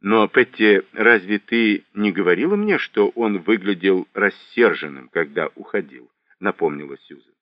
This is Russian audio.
Но, Петти, разве ты не говорила мне, что он выглядел рассерженным, когда уходил? Напомнила Сьюзен.